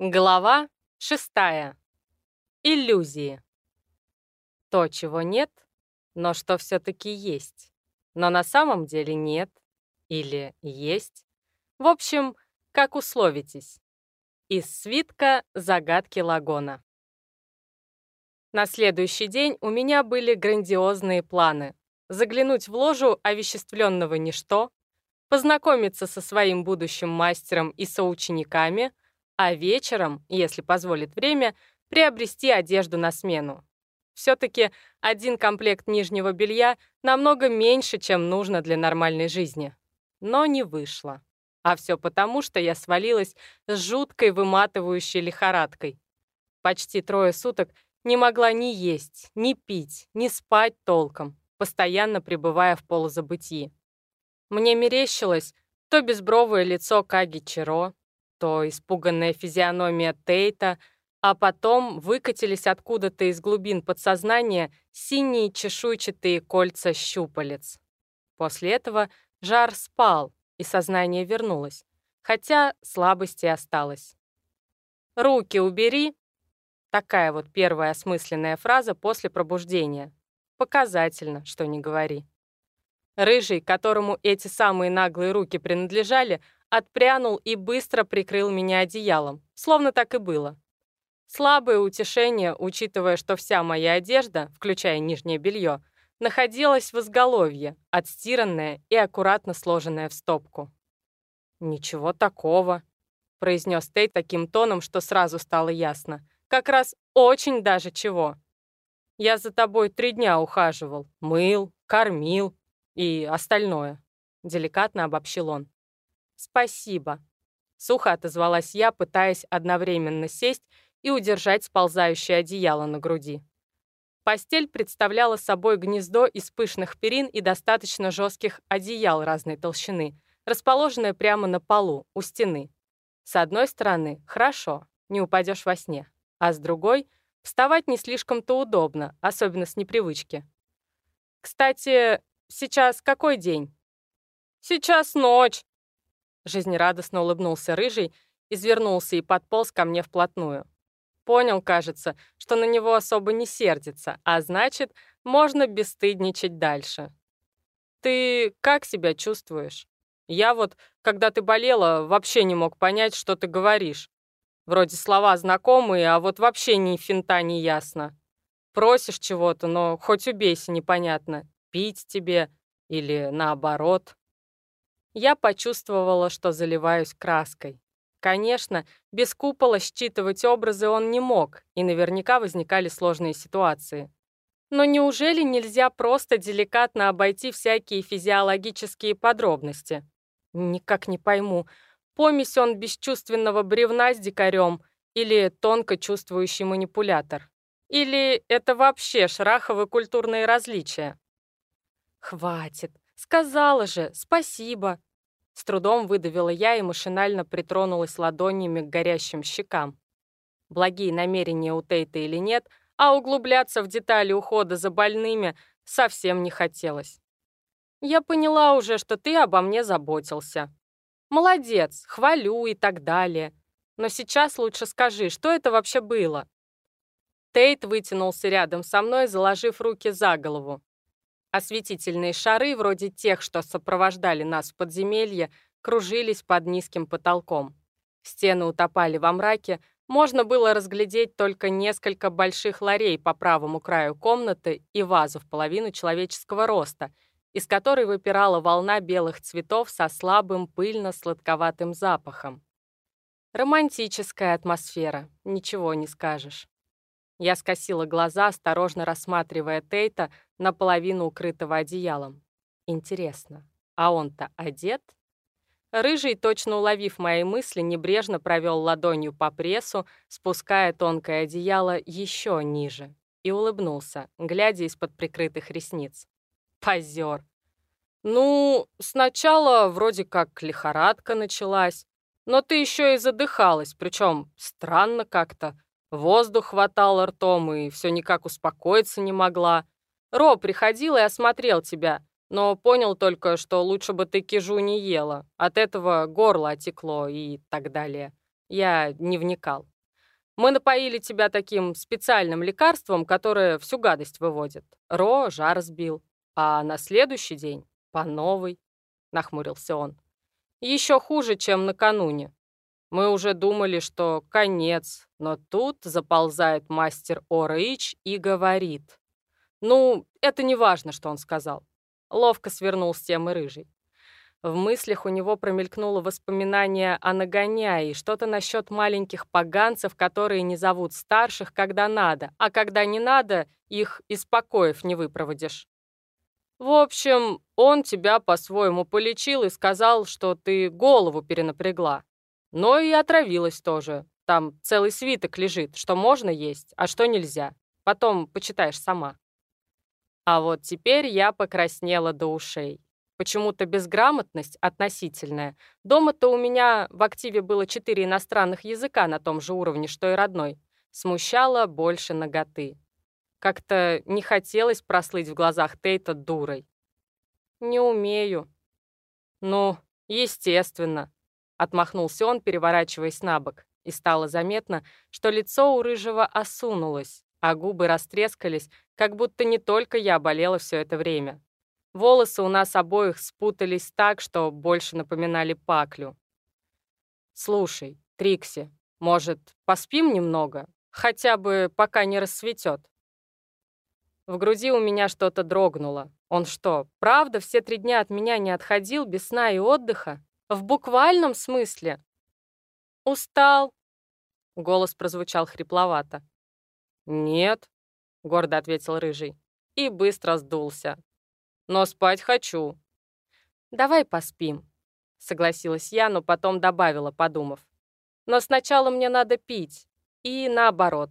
Глава шестая. Иллюзии. То, чего нет, но что все-таки есть. Но на самом деле нет. Или есть. В общем, как условитесь. Из свитка «Загадки Лагона». На следующий день у меня были грандиозные планы. Заглянуть в ложу овеществленного ничто, познакомиться со своим будущим мастером и соучениками — а вечером, если позволит время, приобрести одежду на смену. Все-таки один комплект нижнего белья намного меньше, чем нужно для нормальной жизни. Но не вышло. А все потому, что я свалилась с жуткой выматывающей лихорадкой. Почти трое суток не могла ни есть, ни пить, ни спать толком, постоянно пребывая в полузабытии. Мне мерещилось то безбровое лицо Каги Чиро, то испуганная физиономия Тейта, а потом выкатились откуда-то из глубин подсознания синие чешуйчатые кольца щупалец. После этого жар спал, и сознание вернулось, хотя слабости осталось. «Руки убери!» Такая вот первая осмысленная фраза после пробуждения. Показательно, что не говори. Рыжий, которому эти самые наглые руки принадлежали, отпрянул и быстро прикрыл меня одеялом, словно так и было. Слабое утешение, учитывая, что вся моя одежда, включая нижнее белье, находилась в изголовье, отстиранная и аккуратно сложенная в стопку. «Ничего такого», — произнес Тейт таким тоном, что сразу стало ясно. «Как раз очень даже чего. Я за тобой три дня ухаживал, мыл, кормил и остальное», — деликатно обобщил он. «Спасибо», — сухо отозвалась я, пытаясь одновременно сесть и удержать сползающее одеяло на груди. Постель представляла собой гнездо из пышных перин и достаточно жестких одеял разной толщины, расположенное прямо на полу, у стены. С одной стороны, хорошо, не упадешь во сне, а с другой — вставать не слишком-то удобно, особенно с непривычки. «Кстати, сейчас какой день?» «Сейчас ночь», Жизнерадостно улыбнулся рыжий, извернулся и подполз ко мне вплотную. Понял, кажется, что на него особо не сердится, а значит, можно бесстыдничать дальше. «Ты как себя чувствуешь? Я вот, когда ты болела, вообще не мог понять, что ты говоришь. Вроде слова знакомые, а вот вообще ни финта не ясно. Просишь чего-то, но хоть убейся, непонятно. Пить тебе или наоборот». Я почувствовала, что заливаюсь краской. Конечно, без купола считывать образы он не мог, и наверняка возникали сложные ситуации. Но неужели нельзя просто деликатно обойти всякие физиологические подробности? Никак не пойму, помесь он бесчувственного бревна с дикарем или тонко чувствующий манипулятор? Или это вообще шраховые культурные различия? Хватит, «Сказала же, спасибо!» С трудом выдавила я и машинально притронулась ладонями к горящим щекам. Благие намерения у Тейта или нет, а углубляться в детали ухода за больными совсем не хотелось. «Я поняла уже, что ты обо мне заботился. Молодец, хвалю и так далее. Но сейчас лучше скажи, что это вообще было?» Тейт вытянулся рядом со мной, заложив руки за голову. Осветительные шары, вроде тех, что сопровождали нас в подземелье, кружились под низким потолком. Стены утопали во мраке, можно было разглядеть только несколько больших ларей по правому краю комнаты и вазу в половину человеческого роста, из которой выпирала волна белых цветов со слабым пыльно-сладковатым запахом. Романтическая атмосфера, ничего не скажешь. Я скосила глаза, осторожно рассматривая Тейта, наполовину укрытого одеялом. Интересно, а он-то одет? Рыжий, точно уловив мои мысли, небрежно провел ладонью по прессу, спуская тонкое одеяло еще ниже, и улыбнулся, глядя из-под прикрытых ресниц. Позер. «Ну, сначала вроде как лихорадка началась, но ты еще и задыхалась, причем странно как-то. Воздух хватало ртом и все никак успокоиться не могла. Ро приходил и осмотрел тебя, но понял только, что лучше бы ты кижу не ела. От этого горло отекло и так далее. Я не вникал. Мы напоили тебя таким специальным лекарством, которое всю гадость выводит. Ро жар сбил. А на следующий день по новой, нахмурился он. Еще хуже, чем накануне. Мы уже думали, что конец, но тут заползает мастер Орыч и говорит. Ну, это не важно, что он сказал. Ловко свернул с темы рыжий. В мыслях у него промелькнуло воспоминание о нагоняе и что-то насчет маленьких поганцев, которые не зовут старших, когда надо, а когда не надо, их из покоев не выпроводишь. В общем, он тебя по-своему полечил и сказал, что ты голову перенапрягла. Но и отравилась тоже. Там целый свиток лежит, что можно есть, а что нельзя. Потом почитаешь сама. А вот теперь я покраснела до ушей. Почему-то безграмотность относительная. Дома-то у меня в активе было четыре иностранных языка на том же уровне, что и родной. Смущало больше ноготы. Как-то не хотелось прослыть в глазах Тейта дурой. «Не умею». «Ну, естественно», — отмахнулся он, переворачиваясь на бок, и стало заметно, что лицо у Рыжего осунулось, а губы растрескались, как будто не только я болела все это время. Волосы у нас обоих спутались так, что больше напоминали паклю. «Слушай, Трикси, может, поспим немного? Хотя бы пока не рассветет?» В груди у меня что-то дрогнуло. Он что, правда все три дня от меня не отходил без сна и отдыха? В буквальном смысле? «Устал?» Голос прозвучал хрипловато. «Нет», — гордо ответил Рыжий и быстро сдулся но спать хочу». «Давай поспим», — согласилась я, но потом добавила, подумав. «Но сначала мне надо пить. И наоборот».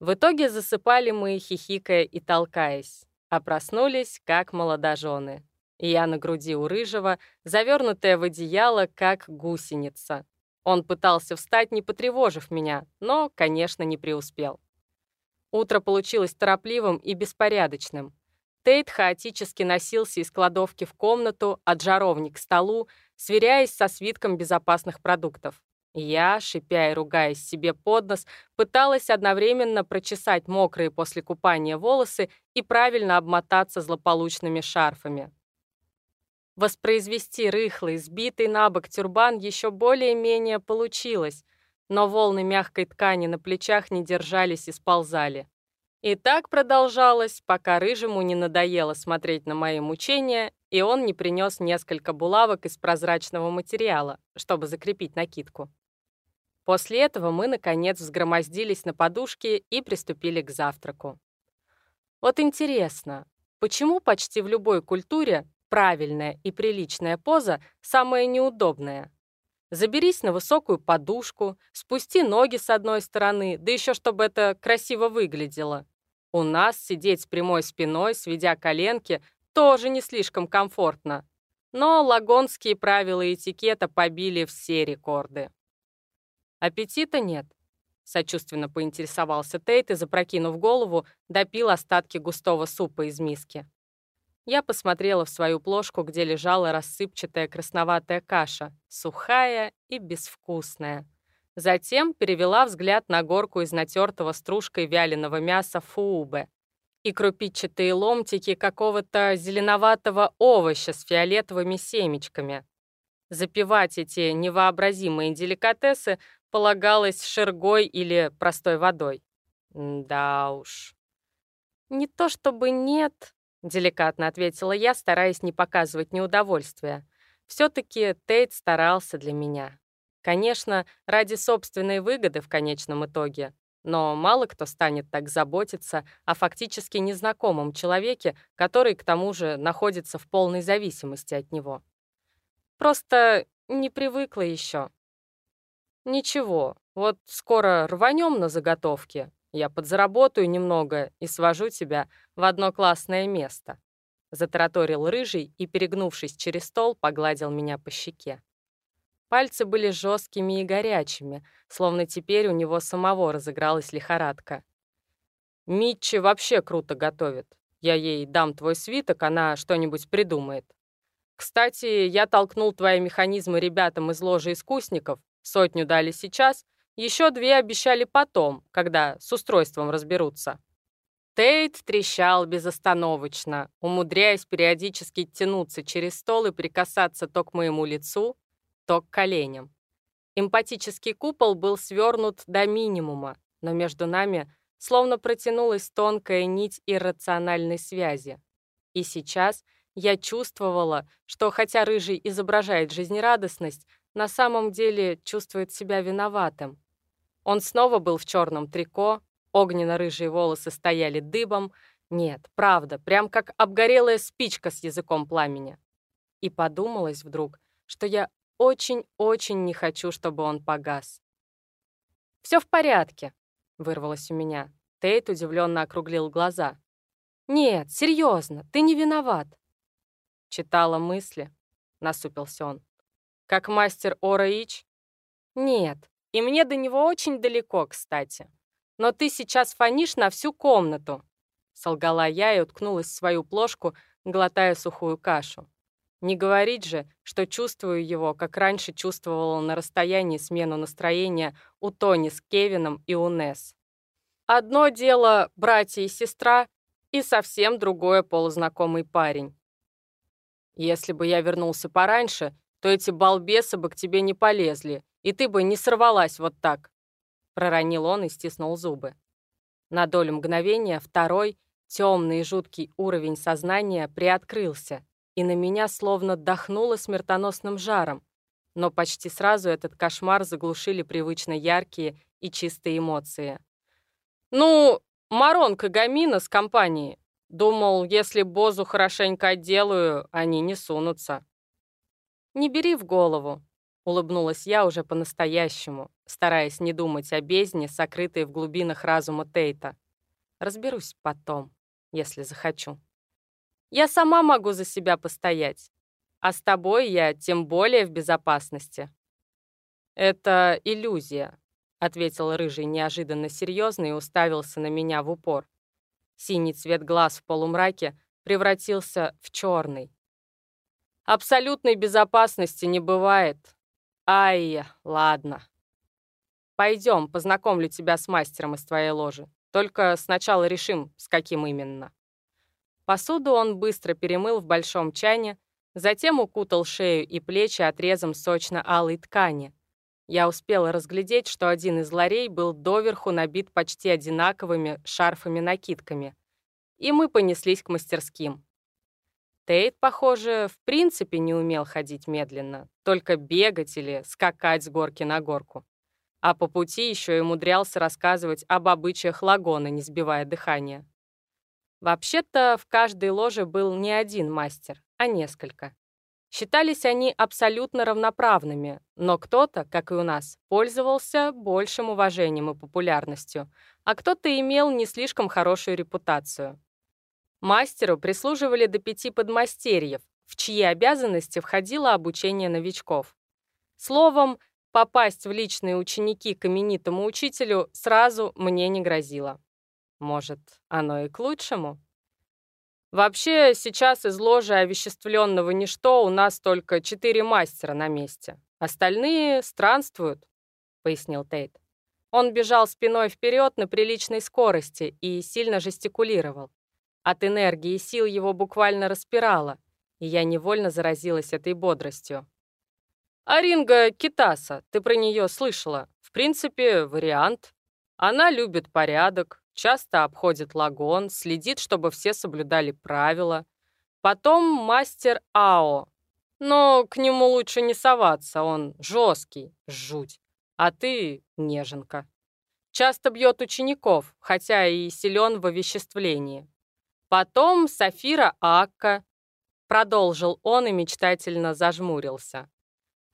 В итоге засыпали мы, хихикая и толкаясь, а проснулись, как молодожены. Я на груди у рыжего, завернутая в одеяло, как гусеница. Он пытался встать, не потревожив меня, но, конечно, не преуспел. Утро получилось торопливым и беспорядочным. Тейт хаотически носился из кладовки в комнату, от жаровни к столу, сверяясь со свитком безопасных продуктов. Я, шипя и ругаясь себе под нос, пыталась одновременно прочесать мокрые после купания волосы и правильно обмотаться злополучными шарфами. Воспроизвести рыхлый, сбитый на бок тюрбан еще более-менее получилось, но волны мягкой ткани на плечах не держались и сползали. И так продолжалось, пока Рыжему не надоело смотреть на мои мучения, и он не принес несколько булавок из прозрачного материала, чтобы закрепить накидку. После этого мы, наконец, взгромоздились на подушки и приступили к завтраку. Вот интересно, почему почти в любой культуре правильная и приличная поза самая неудобная? Заберись на высокую подушку, спусти ноги с одной стороны, да еще чтобы это красиво выглядело. У нас сидеть с прямой спиной, сведя коленки, тоже не слишком комфортно. Но лагонские правила этикета побили все рекорды. «Аппетита нет», — сочувственно поинтересовался Тейт и, запрокинув голову, допил остатки густого супа из миски. Я посмотрела в свою плошку, где лежала рассыпчатая красноватая каша, сухая и безвкусная. Затем перевела взгляд на горку из натертого стружкой вяленого мяса фуубе и крупичатые ломтики какого-то зеленоватого овоща с фиолетовыми семечками. Запивать эти невообразимые деликатесы полагалось шергой или простой водой. Да уж. «Не то чтобы нет», — деликатно ответила я, стараясь не показывать неудовольствия. Все-таки Тейт старался для меня. Конечно, ради собственной выгоды в конечном итоге. Но мало кто станет так заботиться о фактически незнакомом человеке, который, к тому же, находится в полной зависимости от него. Просто не привыкла еще. Ничего, вот скоро рванем на заготовки. Я подзаработаю немного и свожу тебя в одно классное место. Затараторил рыжий и, перегнувшись через стол, погладил меня по щеке. Пальцы были жесткими и горячими, словно теперь у него самого разыгралась лихорадка. «Митчи вообще круто готовит. Я ей дам твой свиток, она что-нибудь придумает. Кстати, я толкнул твои механизмы ребятам из ложи искусников. Сотню дали сейчас, еще две обещали потом, когда с устройством разберутся. Тейт трещал безостановочно, умудряясь периодически тянуться через стол и прикасаться то к моему лицу, то к коленям. Эмпатический купол был свернут до минимума, но между нами словно протянулась тонкая нить иррациональной связи. И сейчас я чувствовала, что хотя Рыжий изображает жизнерадостность, на самом деле чувствует себя виноватым. Он снова был в черном трико, огненно-рыжие волосы стояли дыбом. Нет, правда, прям как обгорелая спичка с языком пламени. И подумалось вдруг, что я очень-очень не хочу, чтобы он погас. «Все в порядке», — вырвалось у меня. Тейт удивленно округлил глаза. «Нет, серьезно, ты не виноват». Читала мысли, насупился он. «Как мастер Ора Ич?» «Нет, и мне до него очень далеко, кстати. Но ты сейчас фонишь на всю комнату», солгала я и уткнулась в свою плошку, глотая сухую кашу. Не говорить же, что чувствую его, как раньше чувствовала на расстоянии смену настроения у Тони с Кевином и у Несс. Одно дело — братья и сестра, и совсем другое — полузнакомый парень. Если бы я вернулся пораньше, то эти балбесы бы к тебе не полезли, и ты бы не сорвалась вот так. Проронил он и стиснул зубы. На долю мгновения второй, темный и жуткий уровень сознания приоткрылся, и на меня словно дохнуло смертоносным жаром, но почти сразу этот кошмар заглушили привычно яркие и чистые эмоции. «Ну, Марон Кагамина с компанией. Думал, если Бозу хорошенько отделаю, они не сунутся». «Не бери в голову», — улыбнулась я уже по-настоящему, стараясь не думать о бездне, сокрытой в глубинах разума Тейта. «Разберусь потом, если захочу». Я сама могу за себя постоять. А с тобой я тем более в безопасности». «Это иллюзия», — ответил Рыжий неожиданно серьезно и уставился на меня в упор. Синий цвет глаз в полумраке превратился в черный. «Абсолютной безопасности не бывает. Ай, ладно. Пойдем, познакомлю тебя с мастером из твоей ложи. Только сначала решим, с каким именно». Посуду он быстро перемыл в большом чане, затем укутал шею и плечи отрезом сочно-алой ткани. Я успела разглядеть, что один из ларей был доверху набит почти одинаковыми шарфами-накидками. И мы понеслись к мастерским. Тейт, похоже, в принципе не умел ходить медленно, только бегать или скакать с горки на горку. А по пути еще и умудрялся рассказывать об обычаях лагона, не сбивая дыхания. Вообще-то в каждой ложе был не один мастер, а несколько. Считались они абсолютно равноправными, но кто-то, как и у нас, пользовался большим уважением и популярностью, а кто-то имел не слишком хорошую репутацию. Мастеру прислуживали до пяти подмастерьев, в чьи обязанности входило обучение новичков. Словом, попасть в личные ученики к именитому учителю сразу мне не грозило. Может, оно и к лучшему? Вообще, сейчас из ложи овеществленного ничто у нас только четыре мастера на месте. Остальные странствуют, — пояснил Тейт. Он бежал спиной вперед на приличной скорости и сильно жестикулировал. От энергии и сил его буквально распирало, и я невольно заразилась этой бодростью. «Аринга Китаса, ты про нее слышала? В принципе, вариант. Она любит порядок, часто обходит лагон, следит, чтобы все соблюдали правила. Потом мастер Ао. Но к нему лучше не соваться, он жесткий, жуть. А ты неженка. Часто бьет учеников, хотя и силен в овеществлении. Потом Сафира Акка. Продолжил он и мечтательно зажмурился.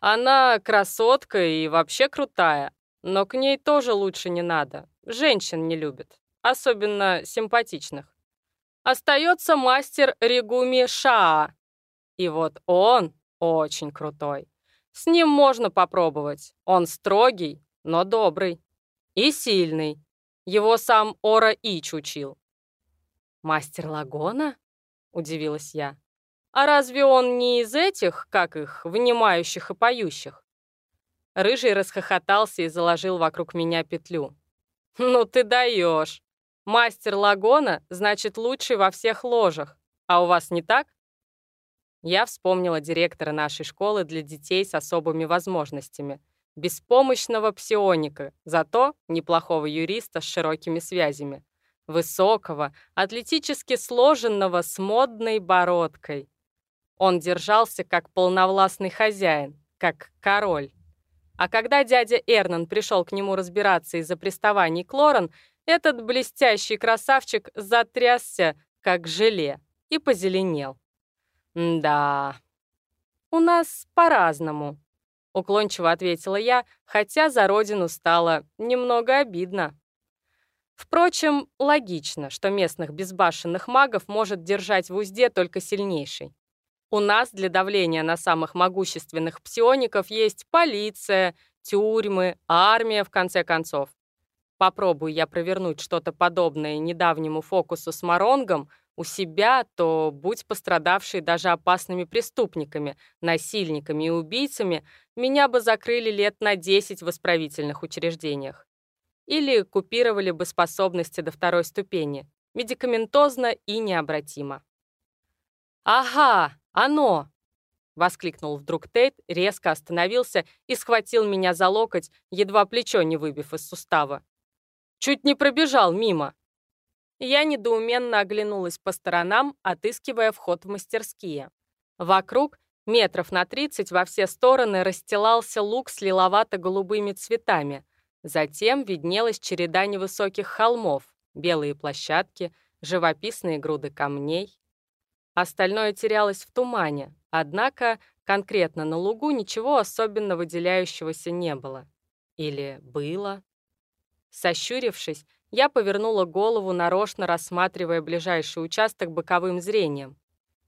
Она красотка и вообще крутая, но к ней тоже лучше не надо. Женщин не любит особенно симпатичных. Остается мастер Ригуми Шаа. И вот он очень крутой. С ним можно попробовать. Он строгий, но добрый. И сильный. Его сам Ора Ич учил. «Мастер Лагона?» — удивилась я. «А разве он не из этих, как их, внимающих и поющих?» Рыжий расхохотался и заложил вокруг меня петлю. «Ну ты даешь! Мастер лагона, значит, лучший во всех ложах. А у вас не так?» Я вспомнила директора нашей школы для детей с особыми возможностями. Беспомощного псионика, зато неплохого юриста с широкими связями. Высокого, атлетически сложенного, с модной бородкой. Он держался как полновластный хозяин, как король. А когда дядя Эрнан пришел к нему разбираться из-за приставаний Клорен, этот блестящий красавчик затрясся, как желе, и позеленел. «Да, у нас по-разному», — уклончиво ответила я, хотя за родину стало немного обидно. Впрочем, логично, что местных безбашенных магов может держать в узде только сильнейший. У нас для давления на самых могущественных псиоников есть полиция, тюрьмы, армия, в конце концов. Попробую я провернуть что-то подобное недавнему фокусу с Маронгом у себя, то будь пострадавшие даже опасными преступниками, насильниками и убийцами, меня бы закрыли лет на 10 в исправительных учреждениях. Или купировали бы способности до второй ступени, медикаментозно и необратимо. «Ага, оно!» — воскликнул вдруг Тейт, резко остановился и схватил меня за локоть, едва плечо не выбив из сустава. «Чуть не пробежал мимо!» Я недоуменно оглянулась по сторонам, отыскивая вход в мастерские. Вокруг, метров на 30 во все стороны, расстилался луг с лиловато-голубыми цветами. Затем виднелась череда невысоких холмов, белые площадки, живописные груды камней. Остальное терялось в тумане, однако конкретно на лугу ничего особенно выделяющегося не было. Или было? Сощурившись, я повернула голову, нарочно рассматривая ближайший участок боковым зрением.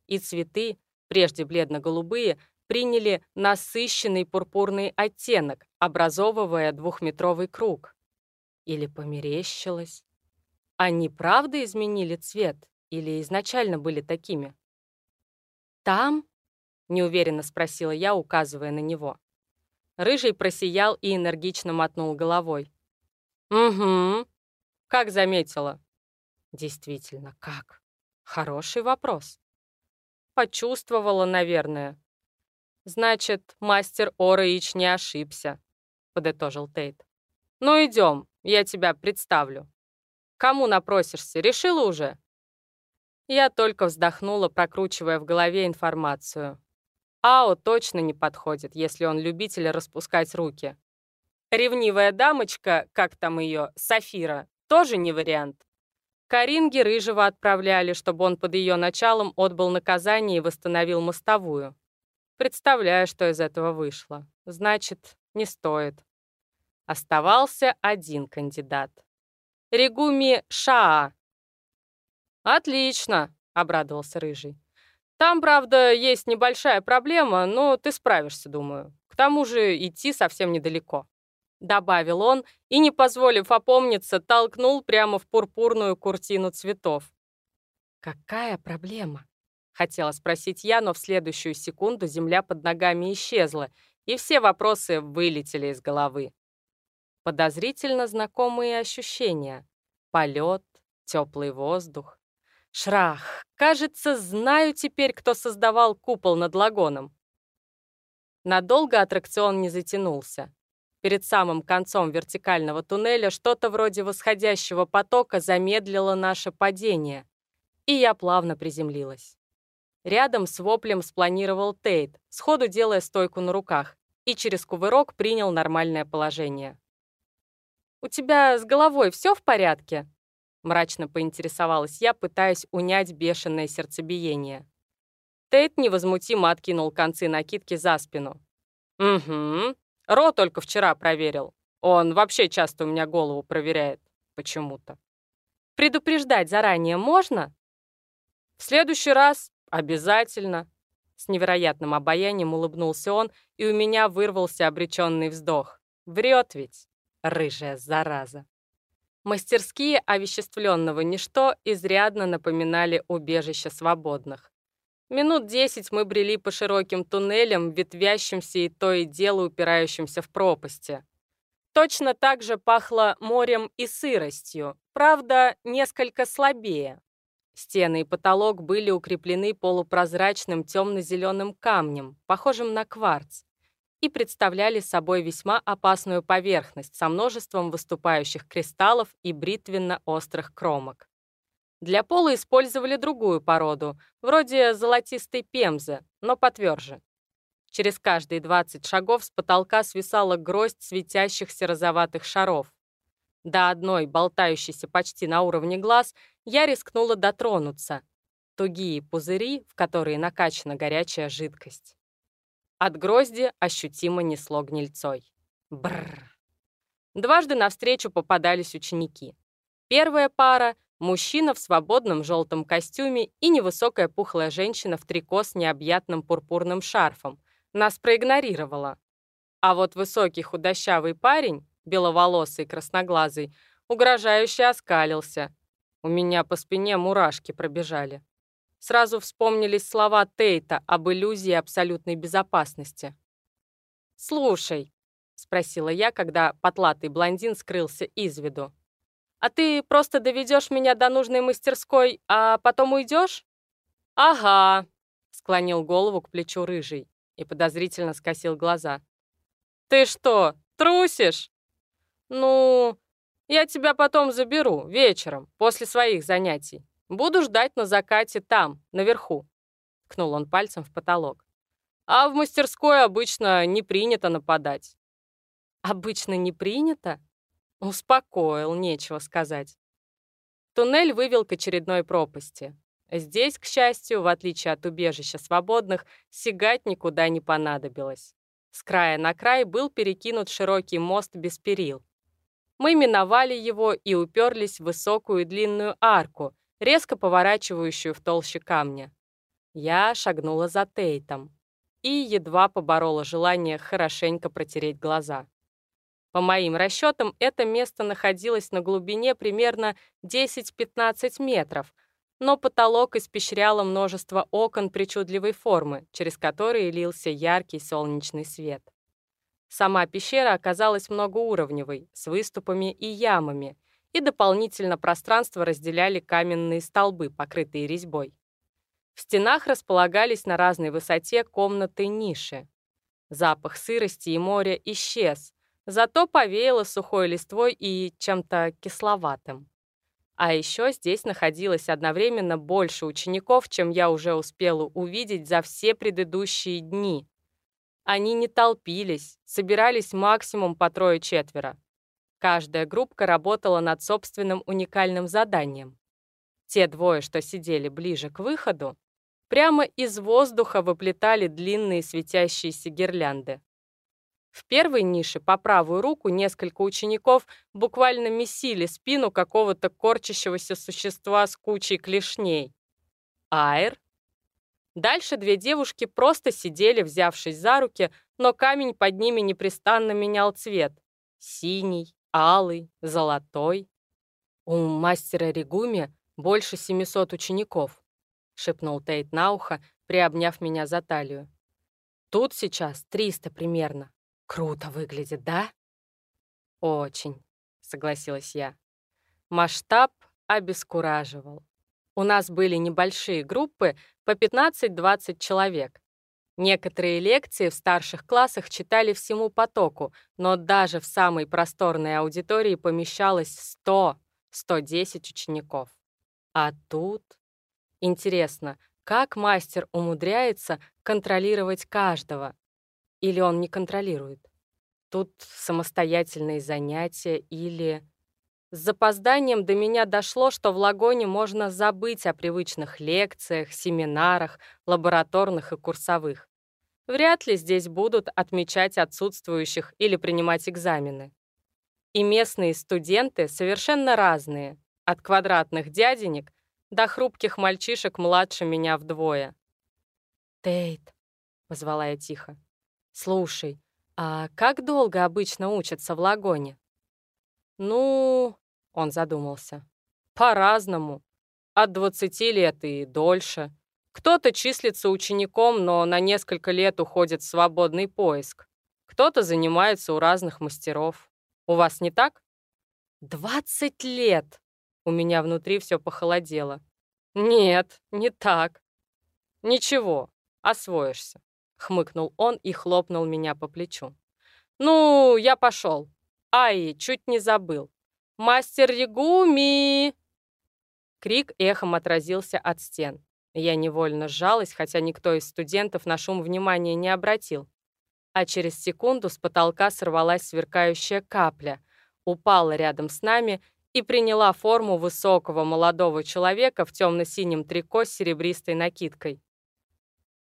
И цветы, прежде бледно-голубые, приняли насыщенный пурпурный оттенок, образовывая двухметровый круг. Или померещилось? Они правда изменили цвет? Или изначально были такими? «Там?» — неуверенно спросила я, указывая на него. Рыжий просиял и энергично мотнул головой. «Угу. Как заметила?» «Действительно, как? Хороший вопрос». «Почувствовала, наверное». «Значит, мастер Ораич не ошибся», — подытожил Тейт. «Ну, идем, я тебя представлю. Кому напросишься, решила уже?» Я только вздохнула, прокручивая в голове информацию. Ао точно не подходит, если он любитель распускать руки. Ревнивая дамочка, как там ее, Сафира, тоже не вариант. Каринги Рыжего отправляли, чтобы он под ее началом отбыл наказание и восстановил мостовую. Представляю, что из этого вышло. Значит, не стоит. Оставался один кандидат. Регуми Шаа, «Отлично», — обрадовался Рыжий. «Там, правда, есть небольшая проблема, но ты справишься, думаю. К тому же идти совсем недалеко». Добавил он и, не позволив опомниться, толкнул прямо в пурпурную куртину цветов. «Какая проблема?» — хотела спросить я, но в следующую секунду земля под ногами исчезла, и все вопросы вылетели из головы. Подозрительно знакомые ощущения. Полет, теплый воздух, Шрах, кажется, знаю теперь, кто создавал купол над лагоном. Надолго аттракцион не затянулся. Перед самым концом вертикального туннеля что-то вроде восходящего потока замедлило наше падение, и я плавно приземлилась. Рядом с воплем спланировал Тейт, сходу делая стойку на руках, и через кувырок принял нормальное положение. «У тебя с головой все в порядке?» Мрачно поинтересовалась я, пытаясь унять бешеное сердцебиение. Тейт невозмутимо откинул концы накидки за спину. «Угу. Ро только вчера проверил. Он вообще часто у меня голову проверяет. Почему-то. Предупреждать заранее можно? В следующий раз обязательно. С невероятным обаянием улыбнулся он, и у меня вырвался обреченный вздох. Врет ведь, рыжая зараза. Мастерские овеществленного ничто изрядно напоминали убежище свободных. Минут десять мы брели по широким туннелям, ветвящимся и то и дело упирающимся в пропасти. Точно так же пахло морем и сыростью, правда, несколько слабее. Стены и потолок были укреплены полупрозрачным темно-зеленым камнем, похожим на кварц, и представляли собой весьма опасную поверхность со множеством выступающих кристаллов и бритвенно-острых кромок. Для пола использовали другую породу, вроде золотистой пемзы, но потверже. Через каждые 20 шагов с потолка свисала гроздь светящихся розоватых шаров. До одной, болтающейся почти на уровне глаз, я рискнула дотронуться. Тугие пузыри, в которые накачана горячая жидкость. От грозди ощутимо несло гнильцой. Бррр. Дважды навстречу попадались ученики. Первая пара — мужчина в свободном желтом костюме и невысокая пухлая женщина в трико с необъятным пурпурным шарфом. Нас проигнорировала. А вот высокий худощавый парень, беловолосый красноглазый, угрожающе оскалился. У меня по спине мурашки пробежали. Сразу вспомнились слова Тейта об иллюзии абсолютной безопасности. «Слушай», — спросила я, когда потлатый блондин скрылся из виду, «а ты просто доведешь меня до нужной мастерской, а потом уйдешь?» «Ага», — склонил голову к плечу рыжий и подозрительно скосил глаза. «Ты что, трусишь?» «Ну, я тебя потом заберу, вечером, после своих занятий. Буду ждать на закате там, наверху», — ткнул он пальцем в потолок. «А в мастерской обычно не принято нападать». «Обычно не принято?» Успокоил, нечего сказать. Туннель вывел к очередной пропасти. Здесь, к счастью, в отличие от убежища свободных, сигать никуда не понадобилось. С края на край был перекинут широкий мост без перил. Мы миновали его и уперлись в высокую длинную арку, резко поворачивающую в толще камня. Я шагнула за Тейтом и едва поборола желание хорошенько протереть глаза. По моим расчетам, это место находилось на глубине примерно 10-15 метров, но потолок испещряло множество окон причудливой формы, через которые лился яркий солнечный свет. Сама пещера оказалась многоуровневой, с выступами и ямами, и дополнительно пространство разделяли каменные столбы, покрытые резьбой. В стенах располагались на разной высоте комнаты ниши. Запах сырости и моря исчез, зато повеяло сухой листвой и чем-то кисловатым. А еще здесь находилось одновременно больше учеников, чем я уже успела увидеть за все предыдущие дни. Они не толпились, собирались максимум по трое-четверо. Каждая группка работала над собственным уникальным заданием. Те двое, что сидели ближе к выходу, прямо из воздуха выплетали длинные светящиеся гирлянды. В первой нише по правую руку несколько учеников буквально месили спину какого-то корчащегося существа с кучей клешней. Айр. Дальше две девушки просто сидели, взявшись за руки, но камень под ними непрестанно менял цвет. Синий, алый, золотой. У мастера Ригуми больше 700 учеников, шепнул Тейт на ухо, приобняв меня за талию. Тут сейчас 300 примерно. Круто выглядит, да? Очень, согласилась я. Масштаб обескураживал. У нас были небольшие группы по 15-20 человек, Некоторые лекции в старших классах читали всему потоку, но даже в самой просторной аудитории помещалось 100-110 учеников. А тут... Интересно, как мастер умудряется контролировать каждого? Или он не контролирует? Тут самостоятельные занятия или... С запозданием до меня дошло, что в Лагоне можно забыть о привычных лекциях, семинарах, лабораторных и курсовых. Вряд ли здесь будут отмечать отсутствующих или принимать экзамены. И местные студенты совершенно разные, от квадратных дяденек до хрупких мальчишек младше меня вдвое. «Тейт», — позвала я тихо, — «слушай, а как долго обычно учатся в Лагоне?» «Ну...» Он задумался. «По-разному. От 20 лет и дольше. Кто-то числится учеником, но на несколько лет уходит в свободный поиск. Кто-то занимается у разных мастеров. У вас не так? «Двадцать лет!» У меня внутри все похолодело. «Нет, не так». «Ничего, освоишься», — хмыкнул он и хлопнул меня по плечу. «Ну, я пошел. Ай, чуть не забыл. Мастер Ригуми!» Крик эхом отразился от стен. Я невольно сжалась, хотя никто из студентов на шум внимания не обратил. А через секунду с потолка сорвалась сверкающая капля, упала рядом с нами и приняла форму высокого молодого человека в темно-синем трико с серебристой накидкой.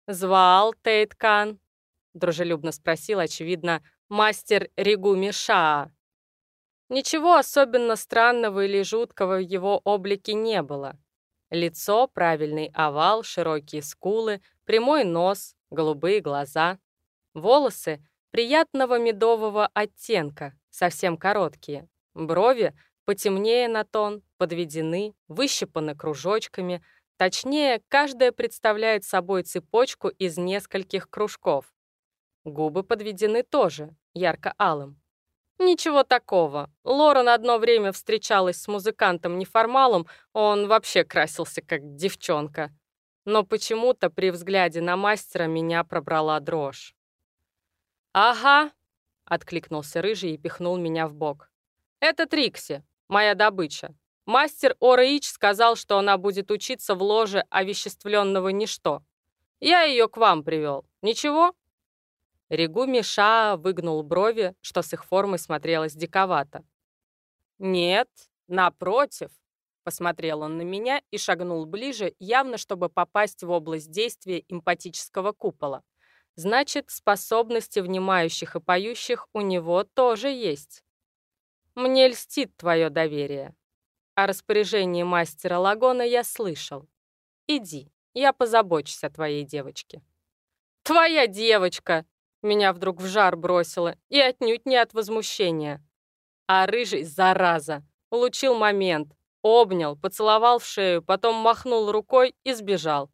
«Звал Тейткан?» — дружелюбно спросил, очевидно, мастер Ригуми Шаа. Ничего особенно странного или жуткого в его облике не было. Лицо, правильный овал, широкие скулы, прямой нос, голубые глаза. Волосы приятного медового оттенка, совсем короткие. Брови потемнее на тон, подведены, выщипаны кружочками. Точнее, каждая представляет собой цепочку из нескольких кружков. Губы подведены тоже, ярко-алым. Ничего такого. Лорен одно время встречалась с музыкантом-неформалом, он вообще красился как девчонка. Но почему-то при взгляде на мастера меня пробрала дрожь. «Ага», — откликнулся Рыжий и пихнул меня в бок. «Это Трикси, моя добыча. Мастер Ораич сказал, что она будет учиться в ложе овеществленного ничто. Я ее к вам привел. Ничего?» Ригуми Ша выгнул брови, что с их формой смотрелось диковато. «Нет, напротив», — посмотрел он на меня и шагнул ближе, явно чтобы попасть в область действия эмпатического купола. Значит, способности внимающих и поющих у него тоже есть. Мне льстит твое доверие. О распоряжении мастера Лагона я слышал. Иди, я позабочусь о твоей девочке. «Твоя девочка!» Меня вдруг в жар бросило, и отнюдь не от возмущения. А рыжий, зараза, улучил момент, обнял, поцеловал в шею, потом махнул рукой и сбежал.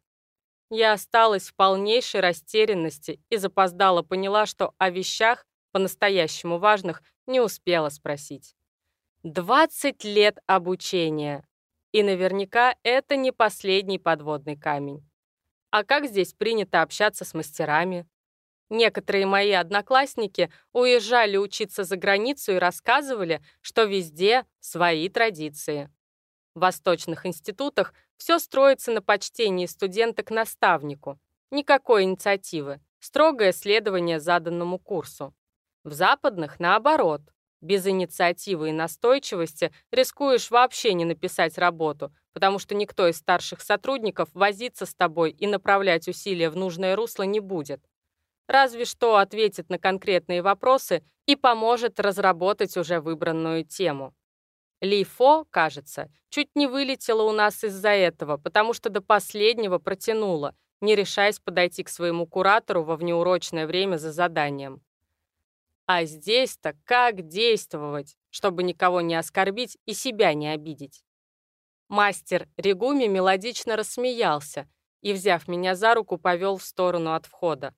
Я осталась в полнейшей растерянности и запоздала поняла, что о вещах, по-настоящему важных, не успела спросить. 20 лет обучения. И наверняка это не последний подводный камень. А как здесь принято общаться с мастерами? Некоторые мои одноклассники уезжали учиться за границу и рассказывали, что везде свои традиции. В восточных институтах все строится на почтении студента к наставнику. Никакой инициативы, строгое следование заданному курсу. В западных, наоборот, без инициативы и настойчивости рискуешь вообще не написать работу, потому что никто из старших сотрудников возиться с тобой и направлять усилия в нужное русло не будет разве что ответит на конкретные вопросы и поможет разработать уже выбранную тему. Ли Фо, кажется, чуть не вылетела у нас из-за этого, потому что до последнего протянула, не решаясь подойти к своему куратору во внеурочное время за заданием. А здесь-то как действовать, чтобы никого не оскорбить и себя не обидеть? Мастер Ригуми мелодично рассмеялся и, взяв меня за руку, повел в сторону от входа.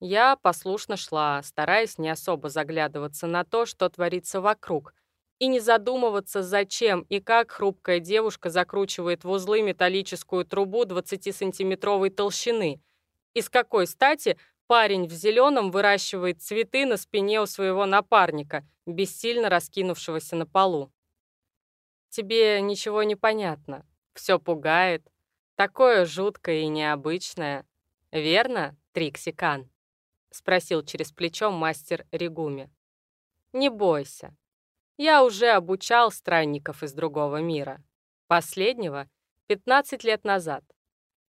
Я послушно шла, стараясь не особо заглядываться на то, что творится вокруг, и не задумываться, зачем и как хрупкая девушка закручивает в узлы металлическую трубу 20-сантиметровой толщины, и с какой стати парень в зеленом выращивает цветы на спине у своего напарника, бессильно раскинувшегося на полу. Тебе ничего не понятно, все пугает, такое жуткое и необычное. Верно, Триксикан? — спросил через плечо мастер Ригуми. «Не бойся. Я уже обучал странников из другого мира. Последнего — 15 лет назад.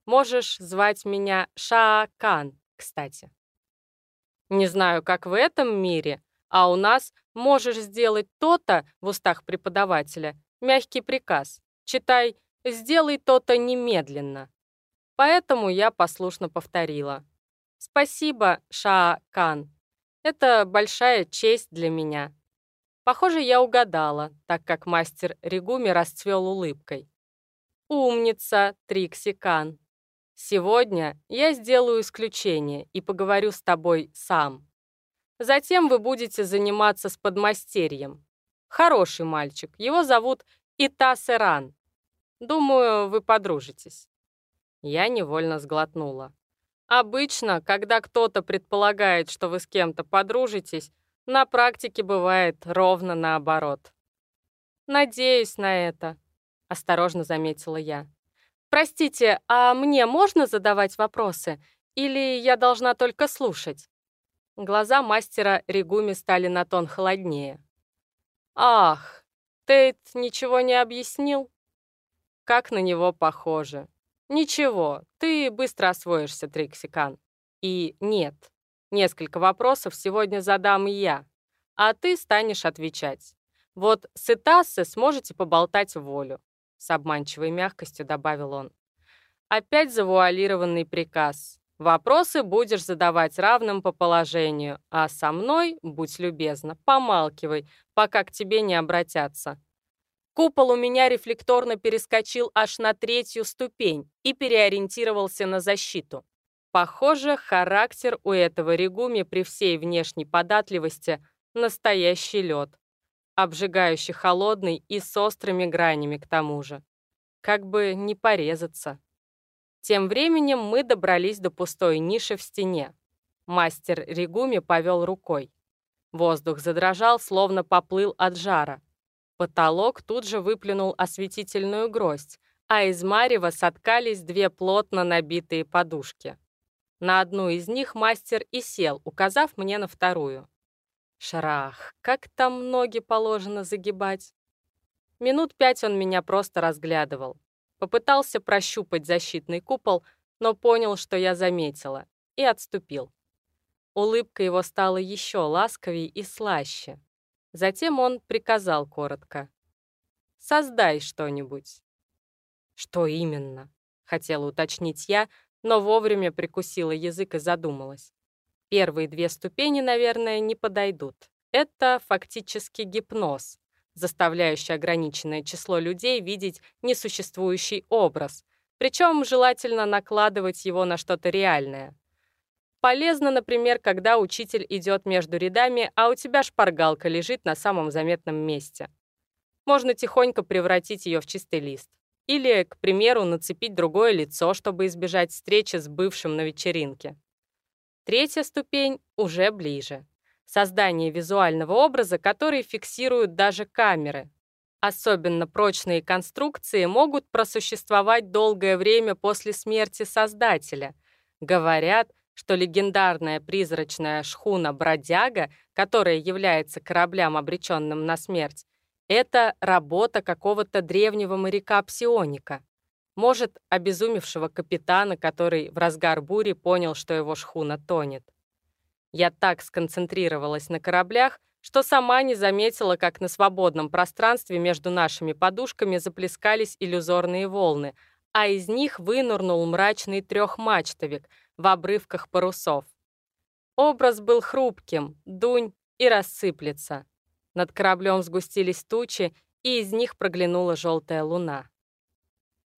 Можешь звать меня Шаакан, кстати. Не знаю, как в этом мире, а у нас можешь сделать то-то в устах преподавателя, мягкий приказ. Читай «сделай то-то немедленно». Поэтому я послушно повторила. Спасибо, Ша-Кан. Это большая честь для меня. Похоже, я угадала, так как мастер Ригуми расцвел улыбкой. Умница, Трикси Кан. Сегодня я сделаю исключение и поговорю с тобой сам. Затем вы будете заниматься с подмастерьем. Хороший мальчик, его зовут Итас Эран. Думаю, вы подружитесь». Я невольно сглотнула. Обычно, когда кто-то предполагает, что вы с кем-то подружитесь, на практике бывает ровно наоборот. «Надеюсь на это», — осторожно заметила я. «Простите, а мне можно задавать вопросы? Или я должна только слушать?» Глаза мастера Ригуми стали на тон холоднее. «Ах, Тейт ничего не объяснил?» Как на него похоже. Ничего, ты быстро освоишься, Триксикан. И нет, несколько вопросов сегодня задам я, а ты станешь отвечать. Вот с Итассе сможете поболтать в волю. С обманчивой мягкостью добавил он. Опять завуалированный приказ. Вопросы будешь задавать равным по положению, а со мной, будь любезна, помалкивай, пока к тебе не обратятся. Купол у меня рефлекторно перескочил аж на третью ступень и переориентировался на защиту. Похоже, характер у этого регуми при всей внешней податливости настоящий лед обжигающий холодный и с острыми гранями к тому же. Как бы не порезаться. Тем временем мы добрались до пустой ниши в стене. Мастер Ригуми повел рукой. Воздух задрожал, словно поплыл от жара. Потолок тут же выплюнул осветительную гроздь, а из марева соткались две плотно набитые подушки. На одну из них мастер и сел, указав мне на вторую. Шарах, как там ноги положено загибать? Минут пять он меня просто разглядывал. Попытался прощупать защитный купол, но понял, что я заметила, и отступил. Улыбка его стала еще ласковее и слаще. Затем он приказал коротко. «Создай что-нибудь». «Что именно?» — хотела уточнить я, но вовремя прикусила язык и задумалась. Первые две ступени, наверное, не подойдут. Это фактически гипноз, заставляющий ограниченное число людей видеть несуществующий образ, причем желательно накладывать его на что-то реальное. Полезно, например, когда учитель идет между рядами, а у тебя шпаргалка лежит на самом заметном месте. Можно тихонько превратить ее в чистый лист. Или, к примеру, нацепить другое лицо, чтобы избежать встречи с бывшим на вечеринке. Третья ступень уже ближе. Создание визуального образа, который фиксируют даже камеры. Особенно прочные конструкции могут просуществовать долгое время после смерти создателя. Говорят, что легендарная призрачная шхуна «Бродяга», которая является кораблям, обреченным на смерть, это работа какого-то древнего моряка-псионика. Может, обезумевшего капитана, который в разгар бури понял, что его шхуна тонет. Я так сконцентрировалась на кораблях, что сама не заметила, как на свободном пространстве между нашими подушками заплескались иллюзорные волны, а из них вынурнул мрачный трехмачтовик в обрывках парусов. Образ был хрупким, дунь и рассыплется. Над кораблем сгустились тучи, и из них проглянула желтая луна.